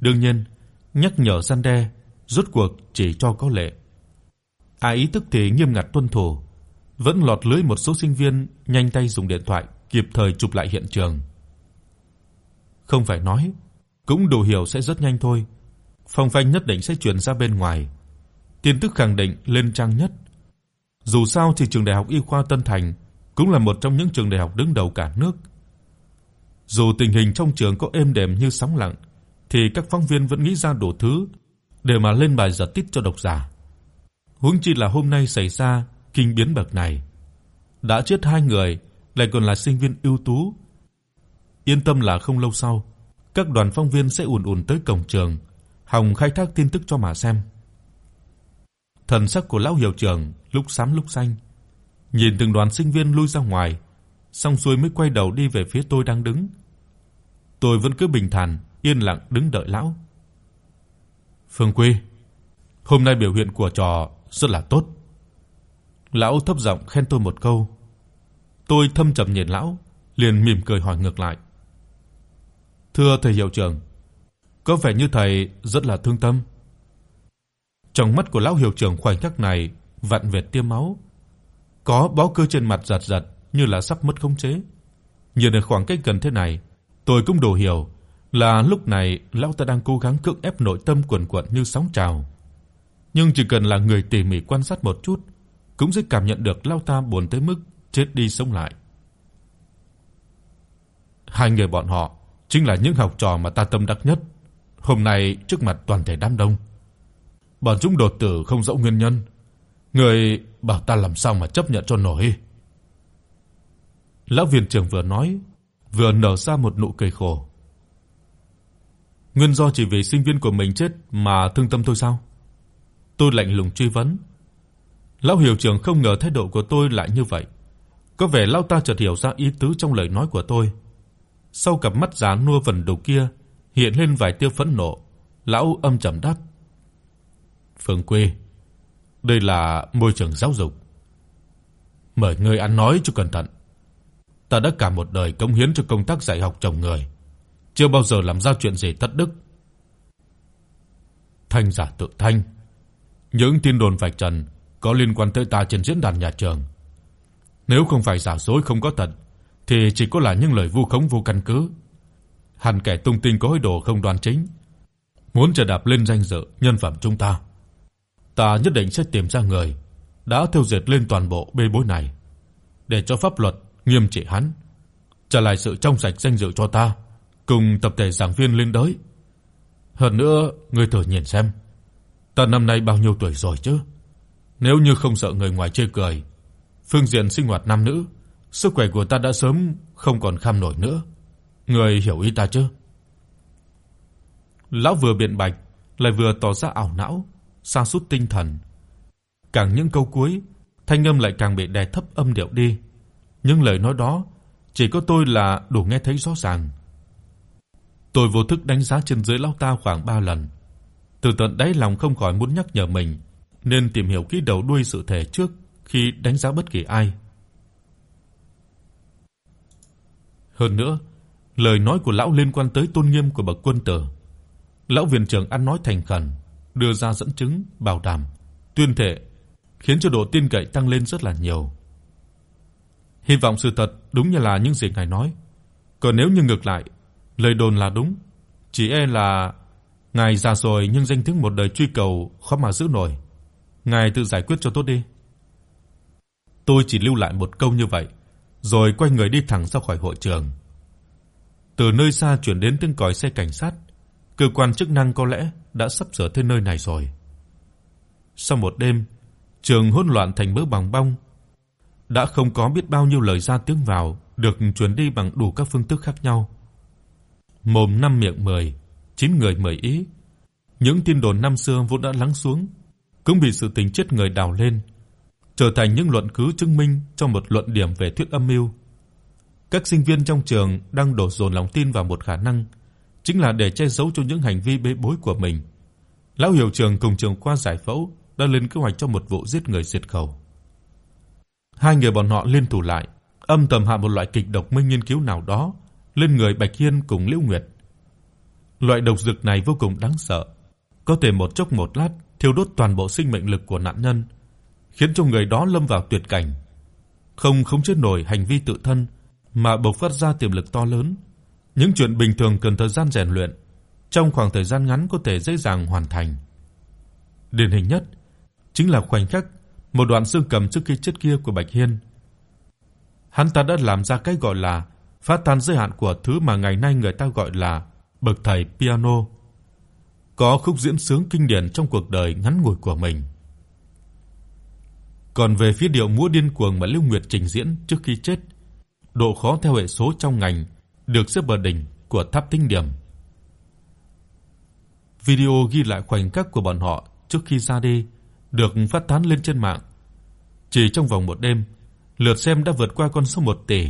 Đương nhiên, nhắc nhở gian đe rốt cuộc chỉ cho có lệ. Ai ý tức thì nghiêm ngặt tuân thủ, vẫn lọt lưới một số sinh viên nhanh tay dùng điện thoại kịp thời chụp lại hiện trường. Không phải nói, cũng đủ hiểu sẽ rất nhanh thôi. Phong phanh nhất định sẽ truyền ra bên ngoài. Tin tức khẳng định lên trang nhất. Dù sao thì trường Đại học Y khoa Tân Thành cũng là một trong những trường đại học đứng đầu cả nước. Dù tình hình trong trường có êm đềm như sóng lặng, thì các phóng viên vẫn nghĩ ra đủ thứ để mà lên bài giật tít cho độc giả. Huống chi là hôm nay xảy ra kinh biến bậc này. Đã chết hai người, lại còn là sinh viên ưu tú. Yên tâm là không lâu sau, các đoàn phóng viên sẽ ùn ùn tới cổng trường, hòng khai thác tin tức cho mà xem. Thần sắc của lão hiệu trưởng lúc xám lúc xanh, nhìn từng đoàn sinh viên lui ra ngoài, xong xuôi mới quay đầu đi về phía tôi đang đứng. Tôi vẫn cứ bình thản, yên lặng đứng đợi lão. Phương Quy, hôm nay biểu hiện của trò rất là tốt. Lão thấp giọng khen tôi một câu. Tôi thâm trầm nhìn lão, liền mỉm cười hỏi ngược lại. "Thưa thầy hiệu trưởng, có vẻ như thầy rất là thương tâm." Trong mắt của lão hiệu trưởng khoảnh khắc này vặn vẹt tia máu, có bó cơ trên mặt giật giật như là sắp mất khống chế. Nhìn ở khoảng cách gần thế này, tôi cũng đủ hiểu là lúc này lão ta đang cố gắng cưỡng ép nội tâm cuồn cuộn như sóng trào. Nhưng chỉ cần là người tỉ mỉ quan sát một chút, cũng sẽ cảm nhận được lão ta buồn tới mức chết đi sống lại. Hai người bọn họ chính là những học trò mà ta tâm đắc nhất, hôm nay trước mặt toàn thể đám đông. Bọn chúng đột tử không rõ nguyên nhân, người bảo ta làm sao mà chấp nhận cho nổi. Lão viên trưởng vừa nói, vừa nở ra một nụ cười khổ. Nguyên do chỉ vì sinh viên của mình chết mà thương tâm thôi sao? Tôi lạnh lùng truy vấn. Lão hiệu trưởng không ngờ thái độ của tôi lại như vậy. Có vẻ lão ta chợt hiểu ra ý tứ trong lời nói của tôi. Sau cặp mắt già nua vần đầu kia hiện lên vài tia phẫn nộ, lão âm trầm đáp: "Phương Quê, đây là môi trường giáo dục. Mời ngươi ăn nói cho cẩn thận. Ta đã cả một đời cống hiến cho công tác dạy học chồng người, chưa bao giờ làm ra chuyện gì thất đức. Thanh giả tự thanh, những tin đồn vạch trần có liên quan tới ta trên diễn đàn nhà trường nếu không phải giả dối không có thật thì chỉ có là những lời vu khống vô căn cứ. Hẳn kẻ tung tin có ý đồ không đoan chính, muốn trở đạp lên danh dự nhân phẩm chúng ta. Ta nhất định sẽ tìm ra người đã tiêu diệt lên toàn bộ bê bối này, để cho pháp luật nghiêm trị hắn, trả lại sự trong sạch danh dự cho ta, cùng tập thể giảng viên lên đới. Hơn nữa, ngươi thử nhìn xem, ta năm nay bao nhiêu tuổi rồi chứ? Nếu như không sợ người ngoài chê cười, phương diện sinh hoạt nam nữ, sức khỏe của ta đã sớm không còn kham nổi nữa. Người hiểu ý ta chứ? Lão vừa biện bạch, lại vừa tỏ ra ảo não, sa sút tinh thần. Càng những câu cuối, thanh âm lại càng bị đè thấp âm điệu đi. Nhưng lời nói đó chỉ có tôi là đủ nghe thấy rõ ràng. Tôi vô thức đánh giá trên dưới lão ta khoảng 3 lần. Từ tận đáy lòng không khỏi muốn nhắc nhở mình nên tìm hiểu kỹ đầu đuôi sự thể trước khi đánh giá bất kỳ ai. Hơn nữa, lời nói của lão liên quan tới tôn nghiêm của bậc quân tử. Lão viện trưởng ăn nói thành khẩn, đưa ra dẫn chứng bảo đảm, tuyên thệ, khiến cho độ tin cậy tăng lên rất là nhiều. Hy vọng sự thật đúng như là những gì ngài nói. Còn nếu như ngược lại, lời đồn là đúng, chỉ e là Ngài già rồi nhưng danh tiếng một đời truy cầu khó mà giữ nổi. Ngài tự giải quyết cho tốt đi." Tôi chỉ lưu lại một câu như vậy, rồi quay người đi thẳng ra khỏi hội trường. Từ nơi xa truyền đến tiếng còi xe cảnh sát, cơ quan chức năng có lẽ đã sắp sửa tới nơi này rồi. Sau một đêm, trường hỗn loạn thành mớ bằng bong, đã không có biết bao nhiêu lời ra tiếng vào được truyền đi bằng đủ các phương thức khác nhau. Mồm năm miệng mười, chín người mười ý. Những tin đồn năm xưa vốn đã lắng xuống, cũng bị sự tình chết người đào lên, trở thành những luận cứ chứng minh cho một luận điểm về thuyết âm mưu. Các sinh viên trong trường đang đổ dồn lòng tin vào một khả năng, chính là để che giấu cho những hành vi bê bối của mình. Lão hiệu trưởng cùng trường khoa giải phẫu đã lên kế hoạch cho một vụ giết người diệt khẩu. Hai người bọn họ liên thủ lại, âm thầm hạ một loại kịch độc minh nghiên cứu nào đó lên người Bạch Hiên cùng Liễu Nguyệt. Loại độc dược này vô cùng đáng sợ, có thể một chốc một lát thiêu đốt toàn bộ sinh mệnh lực của nạn nhân, khiến cho người đó lâm vào tuyệt cảnh, không khống chế nổi hành vi tự thân mà bộc phát ra tiềm lực to lớn. Những chuyện bình thường cần thời gian rèn luyện, trong khoảng thời gian ngắn có thể dễ dàng hoàn thành. Điển hình nhất chính là khoảnh khắc một đoạn xương cầm trước khi chết kia của Bạch Hiên. Hắn ta đã làm ra cái gọi là phá tan giới hạn của thứ mà ngày nay người ta gọi là bậc thầy piano. Có khúc diễn sướng kinh điển trong cuộc đời ngắn ngủi của mình. Còn về phía điệu múa điên cuồng mà Lưu Nguyệt trình diễn trước khi chết, độ khó theo hệ số trong ngành được xếp ở đỉnh của tháp tinh điểm. Video ghi lại khoảnh khắc của bọn họ trước khi ra đi được phát tán lên trên mạng. Chỉ trong vòng một đêm, lượt xem đã vượt qua con số 1 tỷ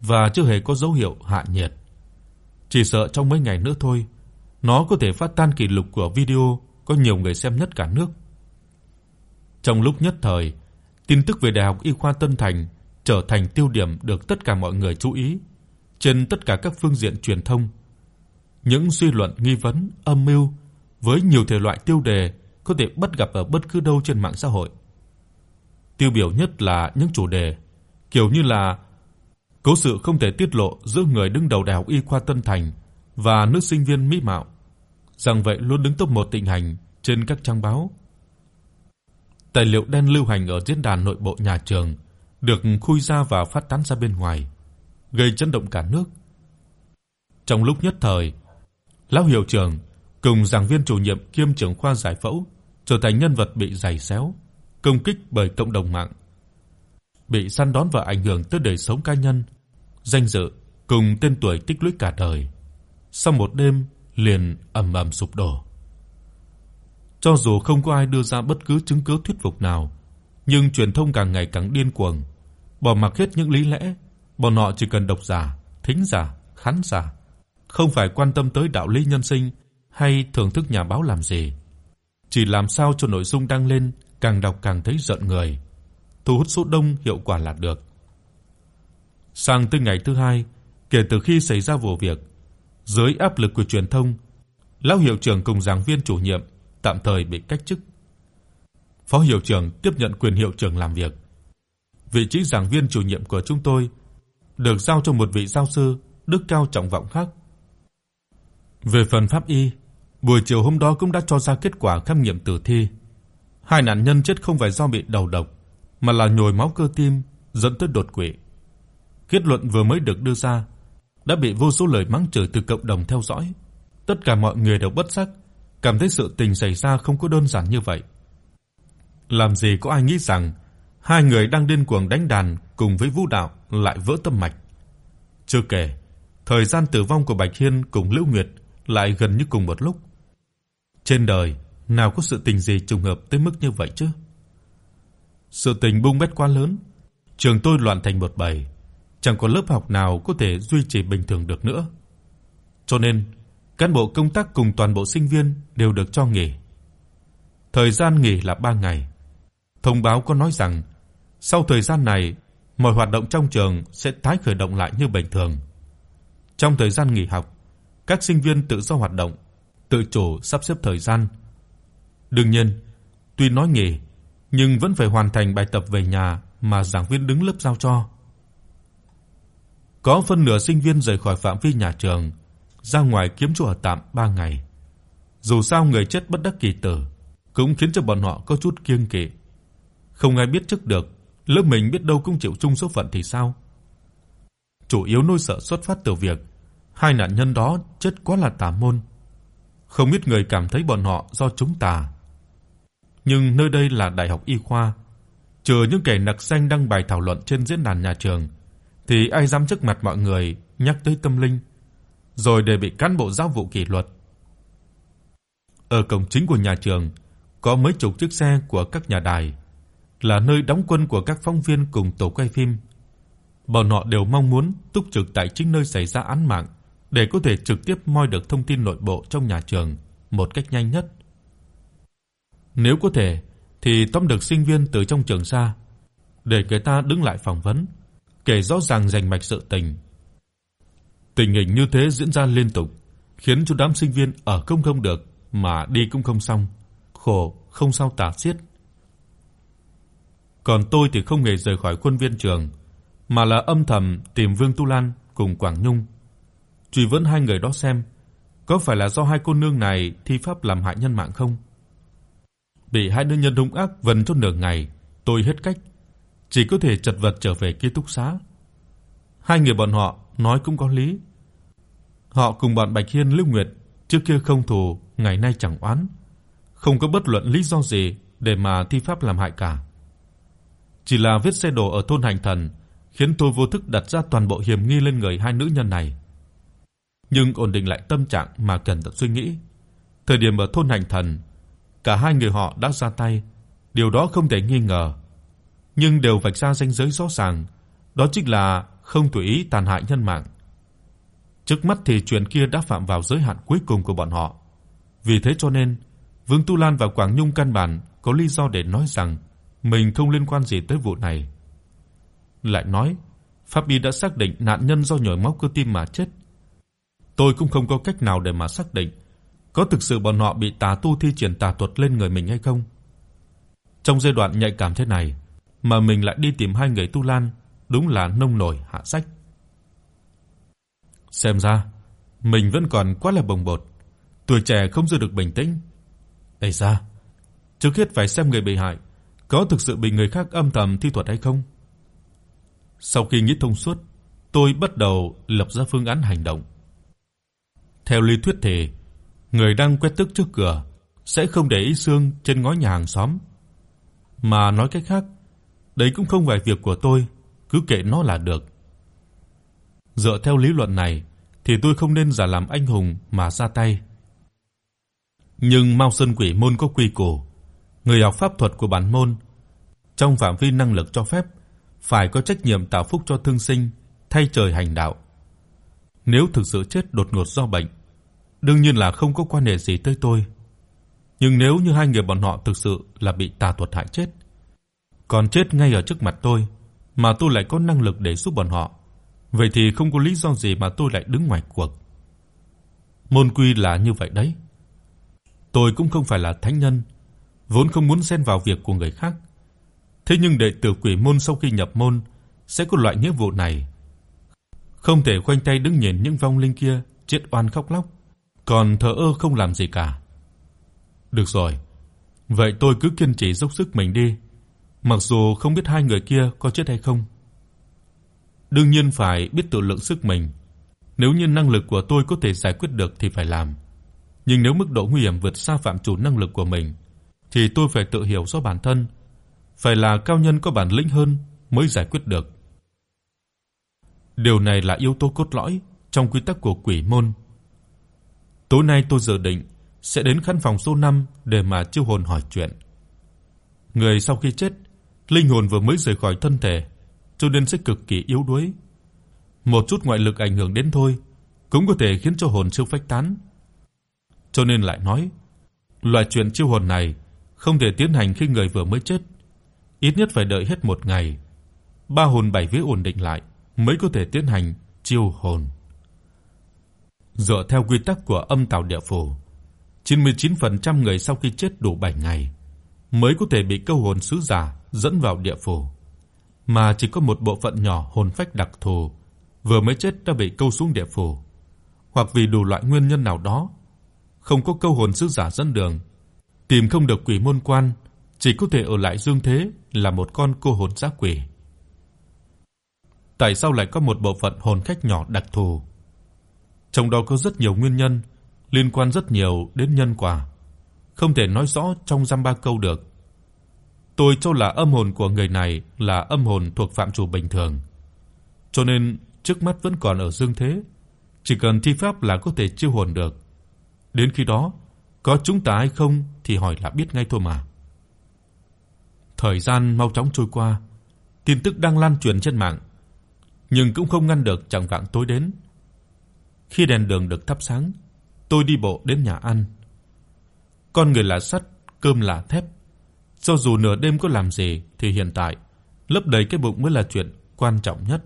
và chưa hề có dấu hiệu hạ nhiệt. Chỉ sợ trong mấy ngày nữa thôi, nó có thể phát tan kỷ lục của video có nhiều người xem nhất cả nước. Trong lúc nhất thời, tin tức về Đại học Y khoa Tân Thành trở thành tiêu điểm được tất cả mọi người chú ý trên tất cả các phương diện truyền thông. Những suy luận nghi vấn, âm mưu với nhiều thể loại tiêu đề có thể bắt gặp ở bất cứ đâu trên mạng xã hội. Tiêu biểu nhất là những chủ đề kiểu như là cố sự không thể tiết lộ giữa người đứng đầu Đại học Y khoa Tân Thành và nữ sinh viên mỹ mạo, rằng vậy luôn đứng top 1 tình hành trên các trang báo. Tài liệu đen lưu hành ở diễn đàn nội bộ nhà trường được khui ra và phát tán ra bên ngoài, gây chấn động cả nước. Trong lúc nhất thời, lão hiệu trưởng cùng giảng viên chủ nhiệm kiêm trưởng khoa giải phẫu trở thành nhân vật bị giày xéo, công kích bởi cộng đồng mạng. Bị săn đón và ảnh hưởng tới đời sống cá nhân, danh dự cùng tên tuổi tích lũy cả đời. Sau một đêm liền ầm ầm sụp đổ. Cho dù không có ai đưa ra bất cứ chứng cứ thuyết phục nào, nhưng truyền thông càng ngày càng điên cuồng, bỏ mặc hết những lý lẽ, bọn họ chỉ cần độc giả, thính giả, khán giả, không phải quan tâm tới đạo lý nhân sinh hay thưởng thức nhà báo làm gì, chỉ làm sao cho nội dung đăng lên càng đọc càng thấy giận người, thu hút số đông hiệu quả là được. Sang tới ngày thứ hai, kể từ khi xảy ra vụ việc, dưới áp lực của truyền thông, lão hiệu trưởng cùng giảng viên chủ nhiệm tạm thời bị cách chức. Phó hiệu trưởng tiếp nhận quyền hiệu trưởng làm việc. Vị trí giảng viên chủ nhiệm của chúng tôi được giao cho một vị giáo sư đức cao trọng vọng khác. Về phần pháp y, buổi chiều hôm đó cũng đã cho ra kết quả khám nghiệm tử thi. Hai nạn nhân chết không phải do bị đầu độc, mà là nhồi máu cơ tim dẫn tới đột quỵ. Kết luận vừa mới được đưa ra đã bị vô số lời mắng chửi từ cộng đồng theo dõi. Tất cả mọi người đều bất giác, cảm thấy sự tình xảy ra không có đơn giản như vậy. Làm gì có ai nghĩ rằng hai người đang điên cuồng đánh đàn cùng với vũ đạo lại vỡ tâm mạch. Chưa kể, thời gian tử vong của Bạch Hiên cùng Lữ Nguyệt lại gần như cùng một lúc. Trên đời nào có sự tình gì trùng hợp tới mức như vậy chứ? Sự tình bung bét quá lớn, trường tôi loạn thành một bầy, chẳng có lớp học nào có thể duy trì bình thường được nữa. Cho nên, cán bộ công tác cùng toàn bộ sinh viên đều được cho nghỉ. Thời gian nghỉ là 3 ngày. Thông báo có nói rằng sau thời gian này, mọi hoạt động trong trường sẽ tái khởi động lại như bình thường. Trong thời gian nghỉ học, các sinh viên tự do hoạt động, tự chủ sắp xếp thời gian. Đương nhiên, tuy nói nghỉ nhưng vẫn phải hoàn thành bài tập về nhà mà giảng viên đứng lớp giao cho. Có phân nửa sinh viên rời khỏi phạm vi nhà trường, ra ngoài kiếm chỗ ở tạm 3 ngày. Dù sao người chết bất đắc kỳ tử, cũng khiến cho bọn họ có chút kiêng kỵ. Không ai biết trước được, lớp mình biết đâu cũng chịu chung số phận thì sao? Chủ yếu nỗi sợ xuất phát từ việc hai nạn nhân đó chết quá là tà môn. Không ít người cảm thấy bọn họ do chúng tà. Nhưng nơi đây là đại học y khoa, trừ những kẻ nặc danh đăng bài thảo luận trên diễn đàn nhà trường thì ai dám trước mặt mọi người nhắc tới tâm linh, rồi để bị cán bộ giáo vụ kỷ luật. Ở cổng chính của nhà trường có mấy chục chiếc xe của các nhà đài, là nơi đóng quân của các phóng viên cùng tổ quay phim. Bọn họ đều mong muốn túc trực tại chính nơi xảy ra án mạng để có thể trực tiếp moi được thông tin nội bộ trong nhà trường một cách nhanh nhất. Nếu có thể thì tóm được sinh viên từ trong trường ra để người ta đứng lại phỏng vấn, kể rõ ràng rành mạch sự tình. Tình hình như thế diễn ra liên tục, khiến cho đám sinh viên ở không không được mà đi cũng không xong, khổ không sao tả xiết. Còn tôi thì không hề rời khỏi khuôn viên trường, mà là âm thầm tìm Vương Tu Lan cùng Quảng Nhung, truy vấn hai người đó xem có phải là do hai cô nương này thi pháp làm hại nhân mạng không. Bị hai nữ nhân hung ác vần cho nửa ngày, tôi hết cách, chỉ có thể chật vật trở về ký túc xá. Hai người bọn họ nói cũng có lý. Họ cùng bọn Bạch Hiên, Lưu Nguyệt trước kia không thù, ngày nay chẳng oán, không có bất luận lý do gì để mà thi pháp làm hại cả. Chỉ là vết xe đổ ở thôn Hành Thần khiến tôi vô thức đặt ra toàn bộ hiểm nghi lên người hai nữ nhân này. Nhưng ổn định lại tâm trạng mà cẩn thận suy nghĩ, thời điểm ở thôn Hành Thần, cả hai người họ đã ra tay, điều đó không thể nghi ngờ, nhưng đều vạch ra ranh giới rõ ràng, đó chính là không tùy ý tàn hại nhân mạng. Trước mắt thì chuyện kia đã phạm vào giới hạn cuối cùng của bọn họ. Vì thế cho nên, Vương Tu Lan và Quảng Nhung căn bản có lý do để nói rằng mình không liên quan gì tới vụ này. Lại nói, pháp y đã xác định nạn nhân do nhồi máu cơ tim mà chết. Tôi cũng không có cách nào để mà xác định có thực sự bọn họ bị tà tu thi triển tà thuật lên người mình hay không. Trong giai đoạn nhạy cảm thế này mà mình lại đi tìm hai người Tu Lan, đúng là nông nổi hạ sách. Xem ra mình vẫn còn quá là bồng bột, tuổi trẻ không giữ được bình tĩnh. Ây da, trước hết phải xem người bị hại có thực sự bị người khác âm thầm thi thuật hay không. Sau khi nghĩ thông suốt, tôi bắt đầu lập ra phương án hành động. Theo lý thuyết thì người đang quét tước trước cửa sẽ không để ý xương trên ngói nhà hàng xóm. Mà nói cách khác, đấy cũng không phải việc của tôi, cứ kệ nó là được. Dựa theo lý luận này thì tôi không nên giả làm anh hùng mà ra tay. Nhưng Mao Sơn Quỷ môn có quy củ, người học pháp thuật của bản môn trong phạm vi năng lực cho phép phải có trách nhiệm tạo phúc cho thương sinh, thay trời hành đạo. Nếu thực sự chết đột ngột do bệnh, đương nhiên là không có quan hệ gì tới tôi. Nhưng nếu như hai người bọn họ thực sự là bị tà thuật hại chết, còn chết ngay ở trước mặt tôi, mà tôi lại có năng lực để giúp bọn họ, vậy thì không có lý do gì mà tôi lại đứng ngoài cuộc. Môn quy là như vậy đấy. Tôi cũng không phải là thánh nhân, vốn không muốn xen vào việc của người khác. Thế nhưng đệ tử Quỷ môn sau khi nhập môn sẽ có loại nghĩa vụ này. Không thể khoanh tay đứng nhìn những vong linh kia chết oan khóc lóc, còn thờ ơ không làm gì cả. Được rồi, vậy tôi cứ kiên trì dốc sức mình đi, mặc dù không biết hai người kia có chết hay không. Đương nhiên phải biết tự lượng sức mình. Nếu như năng lực của tôi có thể giải quyết được thì phải làm. Nhưng nếu mức độ nguy hiểm vượt xa phạm chủ năng lực của mình thì tôi phải tự hiểu rõ bản thân, phải là cao nhân có bản lĩnh hơn mới giải quyết được. Điều này là yếu tố cốt lõi trong quy tắc của quỷ môn. Tối nay tôi dự định sẽ đến khán phòng số 5 để mà chiêu hồn hỏi chuyện. Người sau khi chết, linh hồn vừa mới rời khỏi thân thể, cho nên sẽ cực kỳ yếu đuối. Một chút ngoại lực ảnh hưởng đến thôi, cũng có thể khiến cho hồn siêu phách tán. Cho nên lại nói, loại chuyện chiêu hồn này không thể tiến hành khi người vừa mới chết, ít nhất phải đợi hết một ngày, ba hồn bảy vía ổn định lại mới có thể tiến hành chiêu hồn. Dựa theo quy tắc của âm tào địa phủ, 99% người sau khi chết đủ 7 ngày mới có thể bị câu hồn sứ giả dẫn vào địa phủ, mà chỉ có một bộ phận nhỏ hồn phách đặc thù vừa mới chết đã bị câu xuống địa phủ, hoặc vì đủ loại nguyên nhân nào đó không có câu hồn sứ giả dẫn đường, tìm không được quỷ môn quan, chỉ có thể ở lại dương thế là một con cô hồn dã quỷ. Tại sao lại có một bộ phận hồn khách nhỏ đặc thù? Trong đó có rất nhiều nguyên nhân, liên quan rất nhiều đến nhân quả, không thể nói rõ trong dăm ba câu được. Tôi cho là âm hồn của người này là âm hồn thuộc phạm chủ bình thường, cho nên trước mắt vẫn còn ở dương thế, chỉ cần thi pháp là có thể chiêu hồn được. Đến khi đó, có chúng ta hay không thì hỏi là biết ngay thôi mà. Thời gian mau chóng trôi qua, tin tức đang lan truyền trên mạng, nhưng cũng không ngăn được chẳng vạng tối đến. Khi đèn đường được thắp sáng, tôi đi bộ đến nhà ăn. Con người là sắt, cơm là thép. Cho dù nửa đêm có làm gì thì hiện tại lấp đầy cái bụng mới là chuyện quan trọng nhất.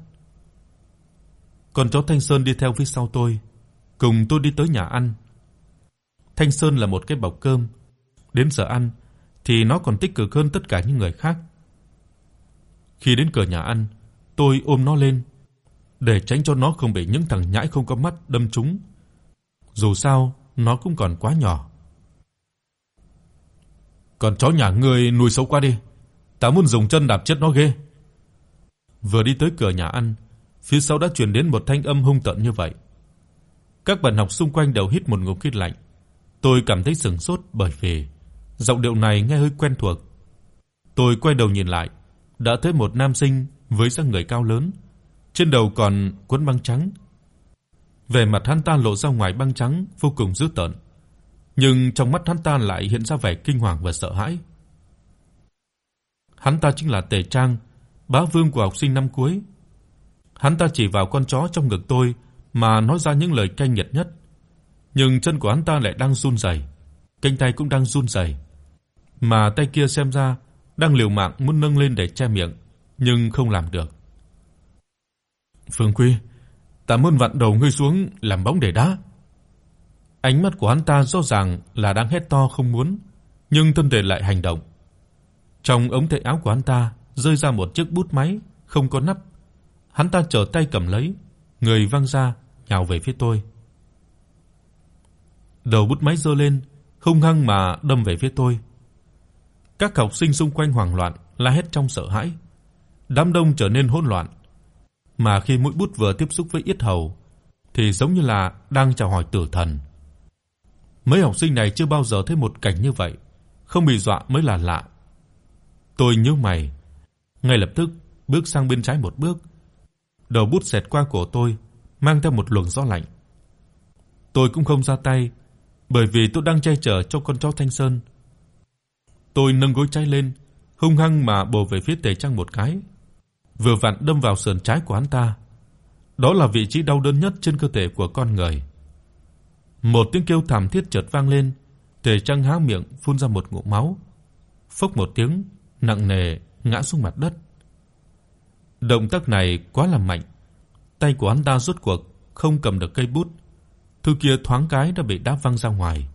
Còn chó Thanh Sơn đi theo phía sau tôi, cùng tôi đi tới nhà ăn. Thanh Sơn là một cái bọc cơm, đến giờ ăn thì nó còn tích cực hơn tất cả những người khác. Khi đến cửa nhà ăn, tôi ôm nó lên để tránh cho nó không bị những thằng nhãi không có mắt đâm trúng. Dù sao, nó cũng còn quá nhỏ. Còn chó nhà ngươi nuôi xấu quá đi, ta muốn dùng chân đạp chết nó ghê. Vừa đi tới cửa nhà ăn, phía sau đã truyền đến một thanh âm hung tợn như vậy. Các bạn học xung quanh đều hít một ngụm khí lạnh. Tôi cảm thấy sững sốt bởi vì giọng điệu này nghe hơi quen thuộc. Tôi quay đầu nhìn lại, đã thấy một nam sinh với dáng người cao lớn, trên đầu còn quấn băng trắng. Vẻ mặt hắn ta lộ ra ngoài băng trắng vô cùng dữ tợn, nhưng trong mắt hắn ta lại hiện ra vẻ kinh hoàng và sợ hãi. Hắn ta chính là Tề Trang, bá vương của học sinh năm cuối. Hắn ta chỉ vào con chó trong ngực tôi mà nói ra những lời cay nghiệt nhất, nhưng chân của hắn ta lại đang run rẩy, cánh tay cũng đang run rẩy, mà tay kia xem ra đang liều mạng muốn nâng lên để che miệng, nhưng không làm được. Phương Quy, ta muốn vặn đầu ngươi xuống làm bóng để đá. Ánh mắt của hắn ta rõ ràng là đang hét to không muốn, nhưng thân thể lại hành động. Trong ống tay áo của hắn ta rơi ra một chiếc bút máy không có nắp. Hắn ta trở tay cầm lấy, người văng ra, nhào về phía tôi. Đầu bút máy giơ lên, hung hăng mà đâm về phía tôi. Các học sinh xung quanh hoảng loạn, la hét trong sợ hãi. Đám đông trở nên hỗn loạn mà khi mũi bút vừa tiếp xúc với yết hầu thì giống như là đang chào hỏi tử thần. Mấy học sinh này chưa bao giờ thấy một cảnh như vậy, không bị dọa mới là lạ. Tôi nhíu mày, ngay lập tức bước sang bên trái một bước. Đầu bút xẹt qua cổ tôi, mang theo một luồng gió lạnh. Tôi cũng không ra tay, bởi vì tôi đang che chở cho con chó Thanh Sơn. Tôi nâng gối trái lên, hung hăng mà bổ về phía Tề trăng một cái vừa vặn đâm vào sườn trái của hắn ta. Đó là vị trí đau đớn nhất trên cơ thể của con người. Một tiếng kêu thảm thiết chợt vang lên, Tề Trăng há miệng phun ra một ngụm máu. Phốc một tiếng, nặng nề ngã xuống mặt đất. Động tác này quá là mạnh, tay của hắn ta rốt cuộc không cầm được cây bút, thứ kia thoáng cái đã bị đá văng ra ngoài.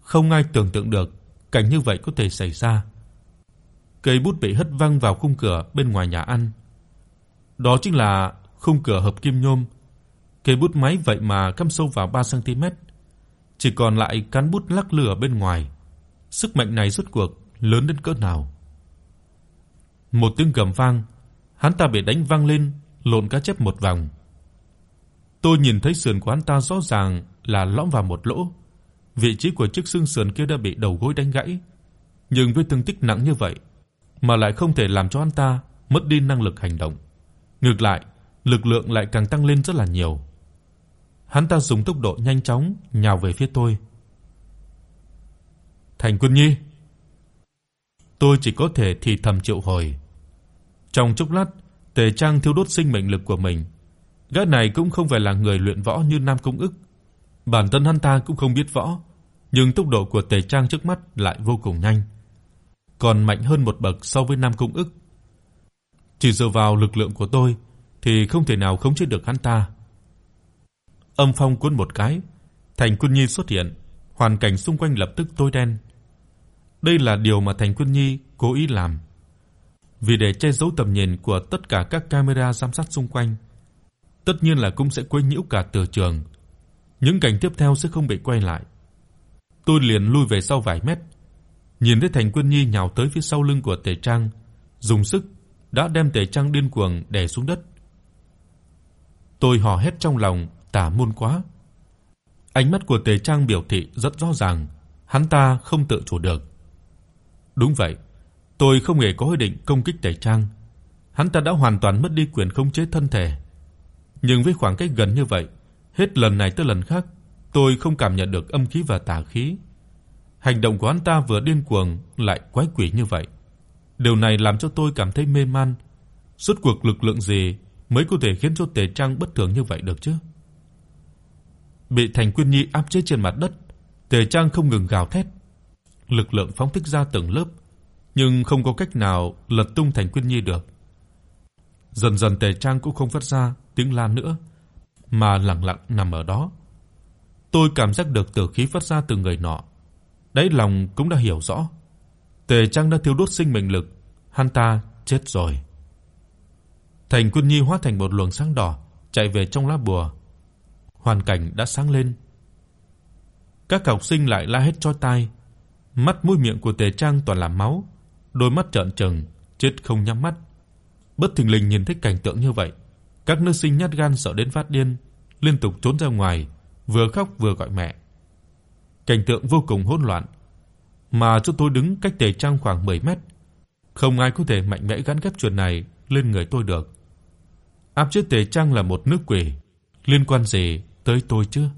Không ai tưởng tượng được cảnh như vậy có thể xảy ra cây bút bị hất văng vào khung cửa bên ngoài nhà ăn. Đó chính là khung cửa hợp kim nhôm. Cây bút máy vậy mà cắm sâu vào 3 cm. Chỉ còn lại cán bút lắc lư bên ngoài. Sức mạnh này rốt cuộc lớn đến cỡ nào? Một tiếng gầm vang, hắn ta bị đánh văng lên, lộn cá chép một vòng. Tôi nhìn thấy sườn của hắn ta rõ ràng là lõm vào một lỗ. Vị trí của chiếc xương sườn kia đã bị đầu gối đánh gãy, nhưng với thương tích nặng như vậy, mà lại không thể làm cho hắn ta mất đi năng lực hành động. Ngược lại, lực lượng lại càng tăng lên rất là nhiều. Hắn ta dùng tốc độ nhanh chóng nhào về phía tôi. Thành Quân Nhi. Tôi chỉ có thể thì thầm triệu hồi. Trong chốc lát, Tề Trang thiêu đốt sinh mệnh lực của mình. Gã này cũng không phải là người luyện võ như Nam công Ức. Bản thân hắn ta cũng không biết võ, nhưng tốc độ của Tề Trang trước mắt lại vô cùng nhanh còn mạnh hơn một bậc so với Nam Cung Ức. Chỉ dựa vào lực lượng của tôi thì không thể nào khống chế được hắn ta. Âm phong cuốn một cái, Thành Quân Nhi xuất hiện, hoàn cảnh xung quanh lập tức tối đen. Đây là điều mà Thành Quân Nhi cố ý làm. Vì để che giấu tầm nhìn của tất cả các camera giám sát xung quanh, tất nhiên là cũng sẽ quấy nhiễu cả từ trường những cảnh tiếp theo sẽ không bị quay lại. Tôi liền lui về sau vài mét, nhìn thấy Thành Quân Nhi nhào tới phía sau lưng của Tề Trang, dùng sức đã đem Tề Trang điên cuồng đè xuống đất. Tôi hò hét trong lòng, tà môn quá. Ánh mắt của Tề Trang biểu thị rất rõ ràng, hắn ta không tự chủ được. Đúng vậy, tôi không hề có ý định công kích Tề Trang. Hắn ta đã hoàn toàn mất đi quyền khống chế thân thể. Nhưng với khoảng cách gần như vậy, hết lần này tới lần khác, tôi không cảm nhận được âm khí và tà khí. Hành động của hắn ta vừa điên cuồng lại quái quỷ như vậy. Điều này làm cho tôi cảm thấy mê man. Rốt cuộc lực lượng gì mới có thể khiến cho Tề Trang bất thường như vậy được chứ? Bị Thành Quyên Nhi áp chế trên mặt đất, Tề Trang không ngừng gào thét. Lực lượng phóng thích ra từng lớp, nhưng không có cách nào lật tung Thành Quyên Nhi được. Dần dần Tề Trang cũng không phát ra tiếng la nữa, mà lặng lặng nằm ở đó. Tôi cảm giác được tử khí phát ra từ người nọ. Đáy lòng cũng đã hiểu rõ. Tề Trang đã thiêu đốt sinh mệnh lực, hắn ta chết rồi. Thành Quân Nhi hóa thành một luồng sáng đỏ, chạy về trong lá bùa. Hoàn cảnh đã sáng lên. Các học sinh lại la hết chói tai. Mắt mũi miệng của Tề Trang toàn là máu, đôi mắt trợn trừng, chết không nhắm mắt. Bất thình lình nhìn thấy cảnh tượng như vậy, các nữ sinh nhát gan sợ đến phát điên, liên tục trốn ra ngoài, vừa khóc vừa gọi mẹ. Cảnh tượng vô cùng hỗn loạn, mà chỗ tôi đứng cách Tề Trang khoảng 10 mét, không ai có thể mạnh mẽ gắn ghép chuyện này lên người tôi được. Áp chế Tề Trang là một nước quỷ, liên quan gì tới tôi chứ?